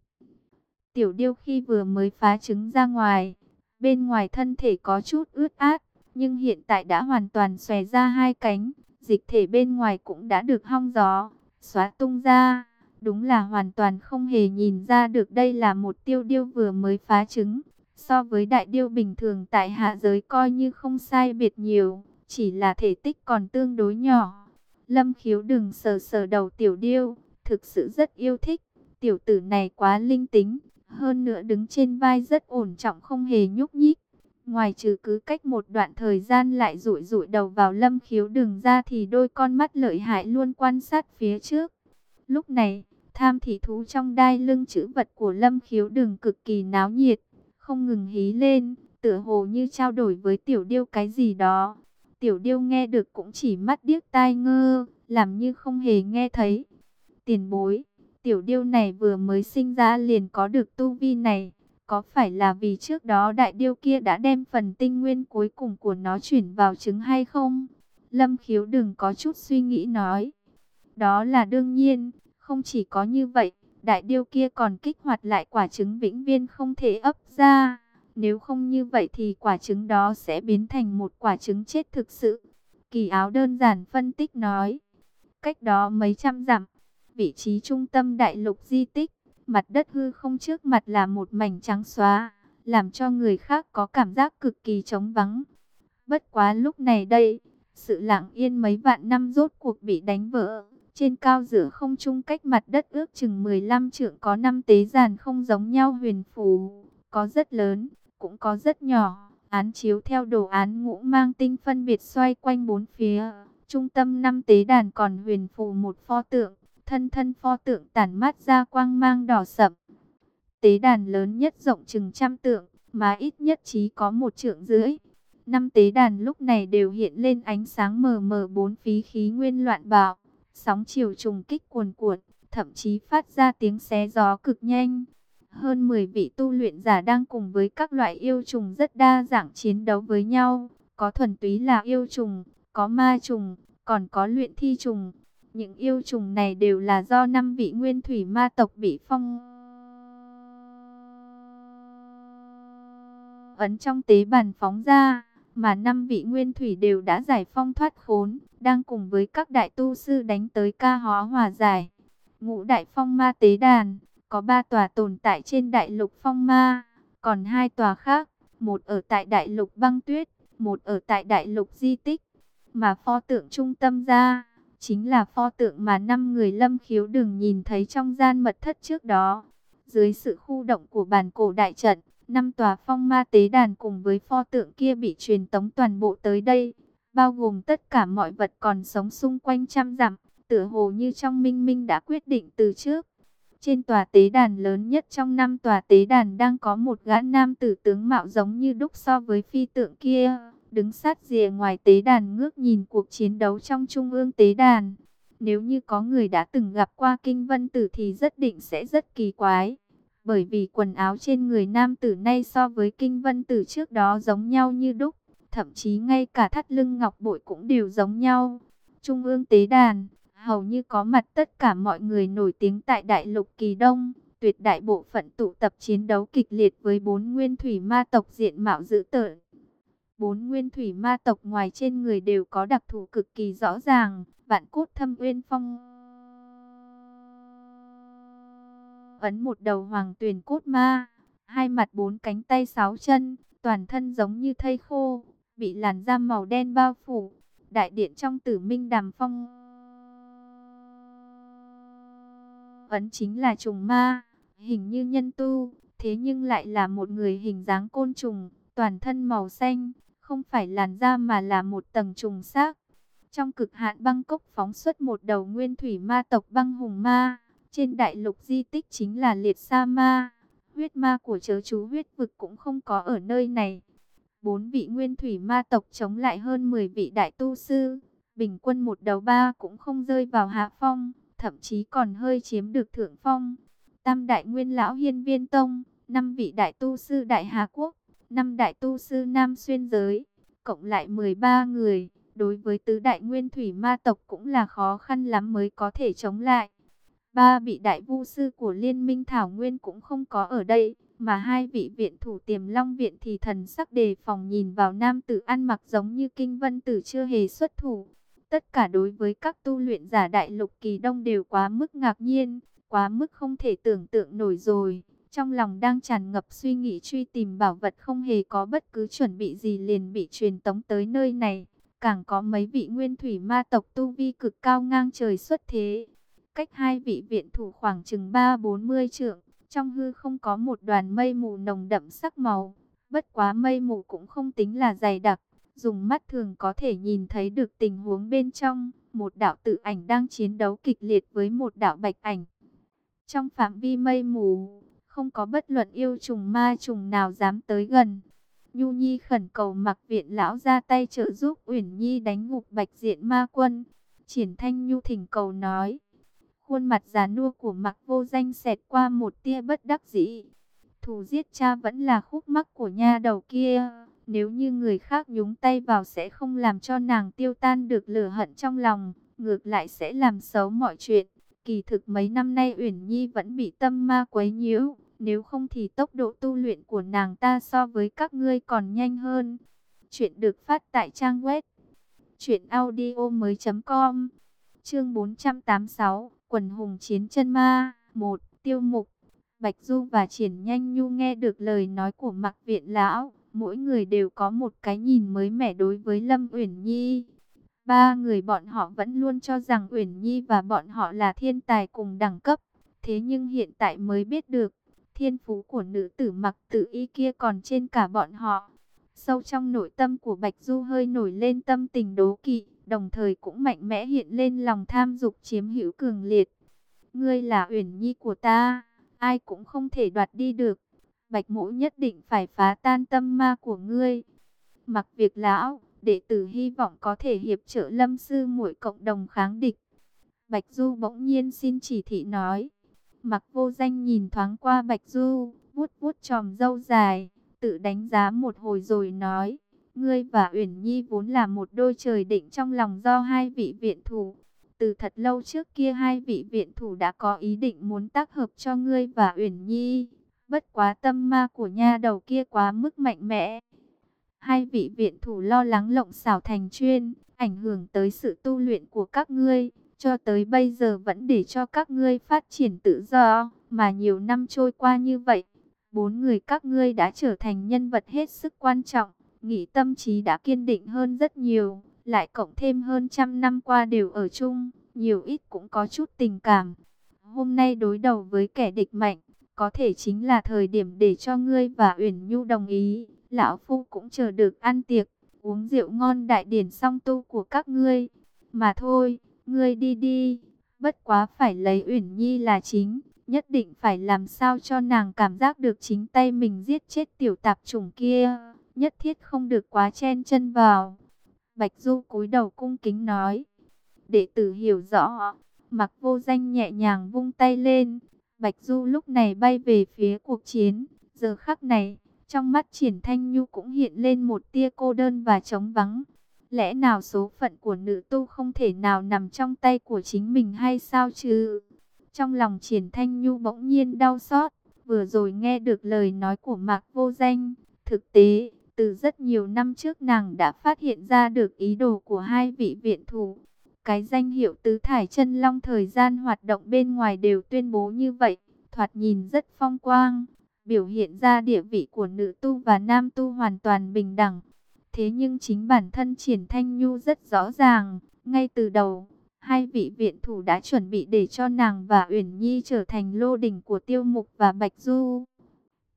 Tiểu Điêu khi vừa mới phá trứng ra ngoài, Bên ngoài thân thể có chút ướt át, nhưng hiện tại đã hoàn toàn xòe ra hai cánh. Dịch thể bên ngoài cũng đã được hong gió, xóa tung ra. Đúng là hoàn toàn không hề nhìn ra được đây là một tiêu điêu vừa mới phá trứng. So với đại điêu bình thường tại hạ giới coi như không sai biệt nhiều, chỉ là thể tích còn tương đối nhỏ. Lâm khiếu đừng sờ sờ đầu tiểu điêu, thực sự rất yêu thích. Tiểu tử này quá linh tính, hơn nữa đứng trên vai rất ổn trọng không hề nhúc nhích. Ngoài trừ cứ cách một đoạn thời gian lại rụi rụi đầu vào lâm khiếu đường ra thì đôi con mắt lợi hại luôn quan sát phía trước. Lúc này, tham thị thú trong đai lưng chữ vật của lâm khiếu đường cực kỳ náo nhiệt, không ngừng hí lên, tựa hồ như trao đổi với tiểu điêu cái gì đó. Tiểu điêu nghe được cũng chỉ mắt điếc tai ngơ, làm như không hề nghe thấy. Tiền bối, Tiểu điêu này vừa mới sinh ra liền có được tu vi này. Có phải là vì trước đó đại điêu kia đã đem phần tinh nguyên cuối cùng của nó chuyển vào trứng hay không? Lâm khiếu đừng có chút suy nghĩ nói. Đó là đương nhiên, không chỉ có như vậy, đại điêu kia còn kích hoạt lại quả trứng vĩnh viên không thể ấp ra. Nếu không như vậy thì quả trứng đó sẽ biến thành một quả trứng chết thực sự. Kỳ áo đơn giản phân tích nói. Cách đó mấy trăm dặm, vị trí trung tâm đại lục di tích, mặt đất hư không trước mặt là một mảnh trắng xóa, làm cho người khác có cảm giác cực kỳ trống vắng. Bất quá lúc này đây, sự lặng yên mấy vạn năm rốt cuộc bị đánh vỡ. Trên cao giữa không trung cách mặt đất ước chừng 15 trượng có năm tế giàn không giống nhau huyền phù, có rất lớn, cũng có rất nhỏ. Án chiếu theo đồ án ngũ mang tinh phân biệt xoay quanh bốn phía. Trung tâm năm tế đàn còn huyền phù một pho tượng, thân thân pho tượng tản mát ra quang mang đỏ sậm. Tế đàn lớn nhất rộng chừng trăm tượng, mà ít nhất chí có một trượng rưỡi. Năm tế đàn lúc này đều hiện lên ánh sáng mờ mờ bốn phí khí nguyên loạn bạo, sóng chiều trùng kích cuồn cuộn, thậm chí phát ra tiếng xé gió cực nhanh. Hơn 10 vị tu luyện giả đang cùng với các loại yêu trùng rất đa dạng chiến đấu với nhau, có thuần túy là yêu trùng, có ma trùng, còn có luyện thi trùng. Những yêu trùng này đều là do năm vị nguyên thủy ma tộc bị phong ấn trong tế bàn phóng ra, mà năm vị nguyên thủy đều đã giải phong thoát khốn, đang cùng với các đại tu sư đánh tới ca hóa hòa giải. Ngũ đại phong ma tế đàn, có ba tòa tồn tại trên đại lục phong ma, còn hai tòa khác, một ở tại đại lục băng tuyết, một ở tại đại lục di tích, mà pho tượng trung tâm ra, chính là pho tượng mà năm người lâm khiếu đừng nhìn thấy trong gian mật thất trước đó. Dưới sự khu động của bản cổ đại trận, năm tòa phong ma tế đàn cùng với pho tượng kia bị truyền tống toàn bộ tới đây, bao gồm tất cả mọi vật còn sống xung quanh trăm dặm, tựa hồ như trong minh minh đã quyết định từ trước. Trên tòa tế đàn lớn nhất trong năm tòa tế đàn đang có một gã nam tử tướng mạo giống như đúc so với phi tượng kia, đứng sát rìa ngoài tế đàn ngước nhìn cuộc chiến đấu trong trung ương tế đàn. Nếu như có người đã từng gặp qua kinh vân tử thì rất định sẽ rất kỳ quái. Bởi vì quần áo trên người nam tử nay so với kinh vân tử trước đó giống nhau như đúc. Thậm chí ngay cả thắt lưng ngọc bội cũng đều giống nhau. Trung ương tế đàn, hầu như có mặt tất cả mọi người nổi tiếng tại đại lục kỳ đông. Tuyệt đại bộ phận tụ tập chiến đấu kịch liệt với bốn nguyên thủy ma tộc diện mạo dữ tợn. Bốn nguyên thủy ma tộc ngoài trên người đều có đặc thù cực kỳ rõ ràng, vạn cốt thâm uyên phong. Ấn một đầu hoàng tuyền cốt ma, hai mặt bốn cánh tay sáu chân, toàn thân giống như thây khô, bị làn da màu đen bao phủ. Đại điện trong tử minh đàm phong. Ấn chính là trùng ma, hình như nhân tu, thế nhưng lại là một người hình dáng côn trùng, toàn thân màu xanh, không phải làn da mà là một tầng trùng xác. Trong cực hạn băng cốc phóng xuất một đầu nguyên thủy ma tộc băng hùng ma, trên đại lục di tích chính là liệt sa ma. Huyết ma của chớ chú huyết vực cũng không có ở nơi này. Bốn vị nguyên thủy ma tộc chống lại hơn 10 vị đại tu sư. Bình quân một đầu ba cũng không rơi vào hạ phong, thậm chí còn hơi chiếm được thượng phong. Tam đại nguyên lão hiên viên tông, năm vị đại tu sư đại hà quốc, năm đại tu sư nam xuyên giới, cộng lại 13 người. Đối với tứ đại nguyên thủy ma tộc cũng là khó khăn lắm mới có thể chống lại. Ba vị đại vu sư của Liên minh Thảo Nguyên cũng không có ở đây, mà hai vị viện thủ tiềm long viện thì thần sắc đề phòng nhìn vào nam tử ăn mặc giống như kinh vân tử chưa hề xuất thủ. Tất cả đối với các tu luyện giả đại lục kỳ đông đều quá mức ngạc nhiên, quá mức không thể tưởng tượng nổi rồi. Trong lòng đang tràn ngập suy nghĩ truy tìm bảo vật không hề có bất cứ chuẩn bị gì liền bị truyền tống tới nơi này. Càng có mấy vị nguyên thủy ma tộc tu vi cực cao ngang trời xuất thế. Cách hai vị viện thủ khoảng chừng 3-40 trượng, trong hư không có một đoàn mây mù nồng đậm sắc màu. Bất quá mây mù cũng không tính là dày đặc, dùng mắt thường có thể nhìn thấy được tình huống bên trong. Một đạo tự ảnh đang chiến đấu kịch liệt với một đạo bạch ảnh. Trong phạm vi mây mù, không có bất luận yêu trùng ma trùng nào dám tới gần. Nhu Nhi khẩn cầu mặc viện lão ra tay trợ giúp Uyển Nhi đánh ngục bạch diện ma quân. Triển Thanh Nhu thỉnh cầu nói. Khuôn mặt già nua của mặc vô danh xẹt qua một tia bất đắc dĩ. Thù giết cha vẫn là khúc mắc của nha đầu kia. Nếu như người khác nhúng tay vào sẽ không làm cho nàng tiêu tan được lửa hận trong lòng. Ngược lại sẽ làm xấu mọi chuyện. Kỳ thực mấy năm nay Uyển Nhi vẫn bị tâm ma quấy nhiễu nếu không thì tốc độ tu luyện của nàng ta so với các ngươi còn nhanh hơn. Chuyện được phát tại trang web truyệnaudiomoi.com. Chương 486, Quần hùng chiến chân ma, 1, Tiêu mục. Bạch Du và Triển Nhanh Nhu nghe được lời nói của Mặc Viện lão, mỗi người đều có một cái nhìn mới mẻ đối với Lâm Uyển Nhi. Ba người bọn họ vẫn luôn cho rằng Uyển Nhi và bọn họ là thiên tài cùng đẳng cấp, thế nhưng hiện tại mới biết được, Thiên phú của nữ tử mặc tự y kia còn trên cả bọn họ. Sâu trong nội tâm của Bạch Du hơi nổi lên tâm tình đố kỵ, đồng thời cũng mạnh mẽ hiện lên lòng tham dục chiếm hữu cường liệt. Ngươi là uyển nhi của ta, ai cũng không thể đoạt đi được. Bạch mũ nhất định phải phá tan tâm ma của ngươi. Mặc việc lão, đệ tử hy vọng có thể hiệp trợ lâm sư muội cộng đồng kháng địch. Bạch Du bỗng nhiên xin chỉ thị nói. Mặc vô danh nhìn thoáng qua Bạch Du, vuốt vuốt tròm râu dài, tự đánh giá một hồi rồi nói, ngươi và Uyển Nhi vốn là một đôi trời định trong lòng do hai vị viện thủ. Từ thật lâu trước kia hai vị viện thủ đã có ý định muốn tác hợp cho ngươi và Uyển Nhi. Bất quá tâm ma của nha đầu kia quá mức mạnh mẽ. Hai vị viện thủ lo lắng lộng xảo thành chuyên, ảnh hưởng tới sự tu luyện của các ngươi cho tới bây giờ vẫn để cho các ngươi phát triển tự do, Mà nhiều năm trôi qua như vậy, bốn người các ngươi đã trở thành nhân vật hết sức quan trọng, nghĩ tâm trí đã kiên định hơn rất nhiều, lại cộng thêm hơn trăm năm qua đều ở chung, nhiều ít cũng có chút tình cảm. Hôm nay đối đầu với kẻ địch mạnh, có thể chính là thời điểm để cho ngươi và Uyển Nhu đồng ý. Lão Phu cũng chờ được ăn tiệc, uống rượu ngon đại điển song tu của các ngươi. Mà thôi, ngươi đi đi, bất quá phải lấy Uyển Nhi là chính, nhất định phải làm sao cho nàng cảm giác được chính tay mình giết chết tiểu tạp chủng kia, nhất thiết không được quá chen chân vào. Bạch Du cúi đầu cung kính nói, đệ tử hiểu rõ, mặc vô danh nhẹ nhàng vung tay lên, Bạch Du lúc này bay về phía cuộc chiến, giờ khắc này, trong mắt triển thanh nhu cũng hiện lên một tia cô đơn và trống vắng. Lẽ nào số phận của nữ tu không thể nào nằm trong tay của chính mình hay sao chứ? Trong lòng triển thanh nhu bỗng nhiên đau xót, vừa rồi nghe được lời nói của mạc vô danh. Thực tế, từ rất nhiều năm trước nàng đã phát hiện ra được ý đồ của hai vị viện thủ. Cái danh hiệu tứ thải chân long thời gian hoạt động bên ngoài đều tuyên bố như vậy, thoạt nhìn rất phong quang, biểu hiện ra địa vị của nữ tu và nam tu hoàn toàn bình đẳng. Thế nhưng chính bản thân Triển Thanh Nhu rất rõ ràng, ngay từ đầu, hai vị viện thủ đã chuẩn bị để cho nàng và Uyển Nhi trở thành lô đỉnh của Tiêu Mục và Bạch Du.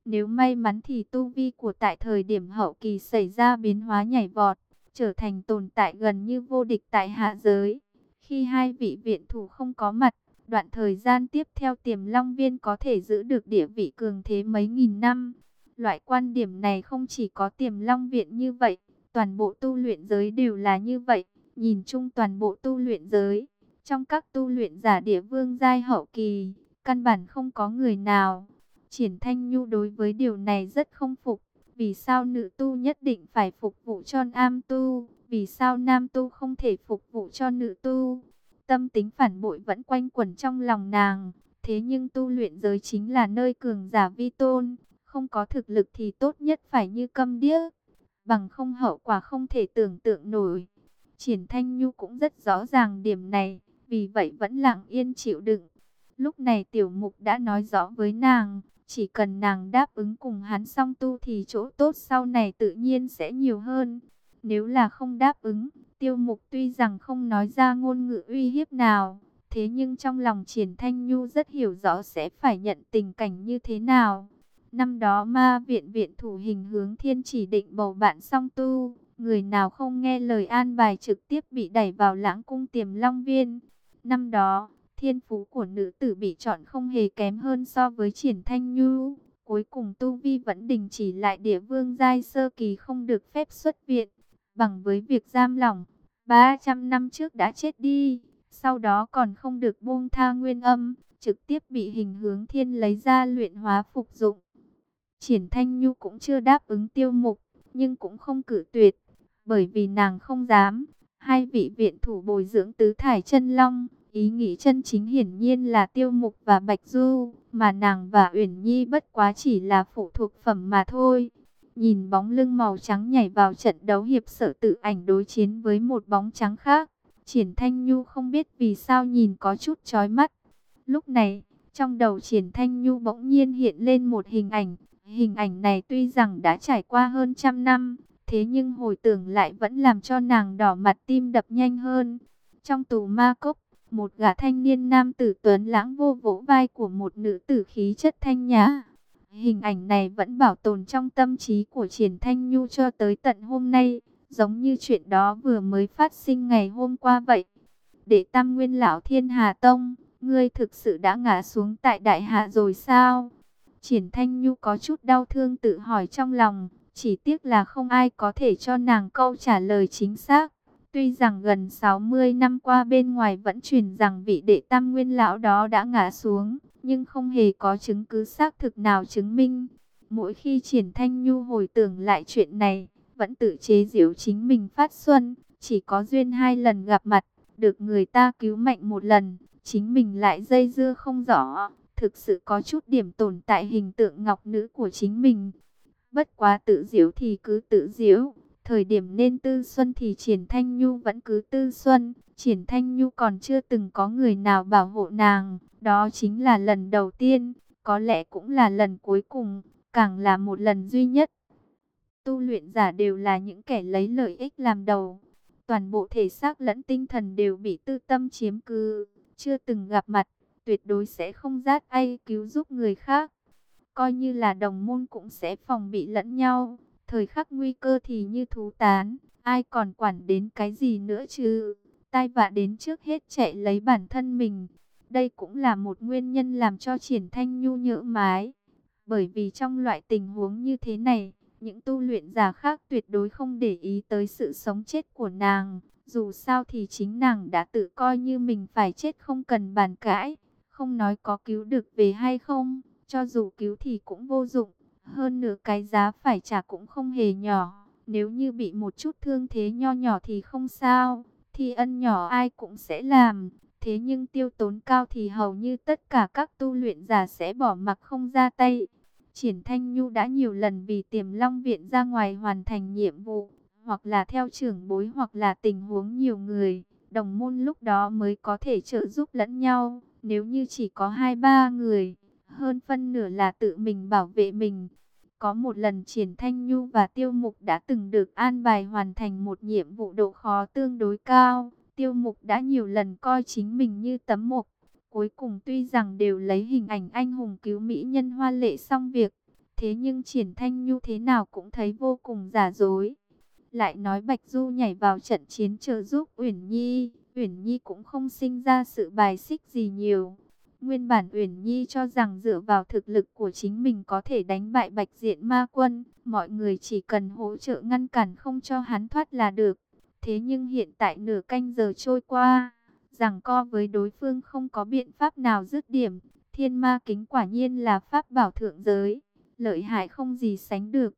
Nếu may mắn thì tu vi của tại thời điểm hậu kỳ xảy ra biến hóa nhảy vọt, trở thành tồn tại gần như vô địch tại hạ giới. Khi hai vị viện thủ không có mặt, đoạn thời gian tiếp theo tiềm long viên có thể giữ được địa vị cường thế mấy nghìn năm. Loại quan điểm này không chỉ có tiềm long viện như vậy, toàn bộ tu luyện giới đều là như vậy. Nhìn chung toàn bộ tu luyện giới, trong các tu luyện giả địa vương giai hậu kỳ, căn bản không có người nào. Triển Thanh Nhu đối với điều này rất không phục. Vì sao nữ tu nhất định phải phục vụ cho nam tu? Vì sao nam tu không thể phục vụ cho nữ tu? Tâm tính phản bội vẫn quanh quẩn trong lòng nàng. Thế nhưng tu luyện giới chính là nơi cường giả vi tôn. Không có thực lực thì tốt nhất phải như câm điếc. Bằng không hậu quả không thể tưởng tượng nổi. Triển Thanh Nhu cũng rất rõ ràng điểm này. Vì vậy vẫn lặng yên chịu đựng. Lúc này tiểu mục đã nói rõ với nàng. Chỉ cần nàng đáp ứng cùng hắn song tu thì chỗ tốt sau này tự nhiên sẽ nhiều hơn. Nếu là không đáp ứng, tiêu mục tuy rằng không nói ra ngôn ngữ uy hiếp nào, thế nhưng trong lòng triển thanh nhu rất hiểu rõ sẽ phải nhận tình cảnh như thế nào. Năm đó ma viện viện thủ hình hướng thiên chỉ định bầu bạn song tu, người nào không nghe lời an bài trực tiếp bị đẩy vào lãng cung tiềm long viên. Năm đó, thiên phú của nữ tử bị chọn không hề kém hơn so với triển thanh nhu. Cuối cùng tu vi vẫn đình chỉ lại địa vương giai sơ kỳ không được phép xuất viện bằng với việc giam lỏng, 300 năm trước đã chết đi, sau đó còn không được buông tha nguyên âm, trực tiếp bị hình hướng thiên lấy ra luyện hóa phục dụng. Triển Thanh Nhu cũng chưa đáp ứng tiêu mục, nhưng cũng không cử tuyệt, bởi vì nàng không dám. Hai vị viện thủ bồi dưỡng tứ thải chân long, ý nghĩ chân chính hiển nhiên là tiêu mục và bạch du, mà nàng và Uyển Nhi bất quá chỉ là phụ thuộc phẩm mà thôi. Nhìn bóng lưng màu trắng nhảy vào trận đấu hiệp sở tự ảnh đối chiến với một bóng trắng khác. Triển Thanh Nhu không biết vì sao nhìn có chút chói mắt. Lúc này, trong đầu Triển Thanh Nhu bỗng nhiên hiện lên một hình ảnh. Hình ảnh này tuy rằng đã trải qua hơn trăm năm, thế nhưng hồi tưởng lại vẫn làm cho nàng đỏ mặt tim đập nhanh hơn. Trong tù ma cốc, một gã thanh niên nam tử tuấn lãng vô vỗ vai của một nữ tử khí chất thanh nhã. Hình ảnh này vẫn bảo tồn trong tâm trí của Triển Thanh Nhu cho tới tận hôm nay, giống như chuyện đó vừa mới phát sinh ngày hôm qua vậy. Để tam nguyên lão thiên hà tông, ngươi thực sự đã ngã xuống tại đại hạ rồi sao? Triển Thanh Nhu có chút đau thương tự hỏi trong lòng, chỉ tiếc là không ai có thể cho nàng câu trả lời chính xác. Tuy rằng gần 60 năm qua bên ngoài vẫn truyền rằng vị đệ tam nguyên lão đó đã ngã xuống, nhưng không hề có chứng cứ xác thực nào chứng minh. Mỗi khi Triển Thanh Nhu hồi tưởng lại chuyện này, vẫn tự chế giễu chính mình phát xuân, chỉ có duyên hai lần gặp mặt, được người ta cứu mạnh một lần, chính mình lại dây dưa không rõ, thực sự có chút điểm tồn tại hình tượng ngọc nữ của chính mình. Bất quá tự diễu thì cứ tự diễu, thời điểm nên tư xuân thì Triển Thanh Nhu vẫn cứ tư xuân, Triển Thanh Nhu còn chưa từng có người nào bảo hộ nàng, đó chính là lần đầu tiên, có lẽ cũng là lần cuối cùng, càng là một lần duy nhất. Tu luyện giả đều là những kẻ lấy lợi ích làm đầu. Toàn bộ thể xác lẫn tinh thần đều bị tư tâm chiếm cứ, chưa từng gặp mặt, tuyệt đối sẽ không rát ai cứu giúp người khác. Coi như là đồng môn cũng sẽ phòng bị lẫn nhau, thời khắc nguy cơ thì như thú tán, ai còn quản đến cái gì nữa chứ. Tai vạ đến trước hết chạy lấy bản thân mình. Đây cũng là một nguyên nhân làm cho triển thanh nhu nhỡ mái. Bởi vì trong loại tình huống như thế này, những tu luyện giả khác tuyệt đối không để ý tới sự sống chết của nàng. Dù sao thì chính nàng đã tự coi như mình phải chết không cần bàn cãi. Không nói có cứu được về hay không, cho dù cứu thì cũng vô dụng. Hơn nữa cái giá phải trả cũng không hề nhỏ. Nếu như bị một chút thương thế nho nhỏ thì không sao. Thì ân nhỏ ai cũng sẽ làm. Thế nhưng tiêu tốn cao thì hầu như tất cả các tu luyện giả sẽ bỏ mặc không ra tay. Triển Thanh Nhu đã nhiều lần vì tiềm long viện ra ngoài hoàn thành nhiệm vụ, hoặc là theo trưởng bối hoặc là tình huống nhiều người, đồng môn lúc đó mới có thể trợ giúp lẫn nhau. Nếu như chỉ có hai ba người, hơn phân nửa là tự mình bảo vệ mình. Có một lần Triển Thanh Nhu và Tiêu Mục đã từng được an bài hoàn thành một nhiệm vụ độ khó tương đối cao. Tiêu Mục đã nhiều lần coi chính mình như tấm mục Cuối cùng tuy rằng đều lấy hình ảnh anh hùng cứu mỹ nhân hoa lệ xong việc, thế nhưng triển thanh nhu thế nào cũng thấy vô cùng giả dối. Lại nói Bạch Du nhảy vào trận chiến trợ giúp Uyển Nhi, Uyển Nhi cũng không sinh ra sự bài xích gì nhiều. Nguyên bản Uyển Nhi cho rằng dựa vào thực lực của chính mình có thể đánh bại Bạch Diện Ma Quân, mọi người chỉ cần hỗ trợ ngăn cản không cho hắn thoát là được. Thế nhưng hiện tại nửa canh giờ trôi qua, rằng co với đối phương không có biện pháp nào dứt điểm. Thiên ma kính quả nhiên là pháp bảo thượng giới, lợi hại không gì sánh được.